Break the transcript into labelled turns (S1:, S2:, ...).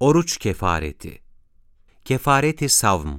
S1: Oruç kefareti. Kefareti savm.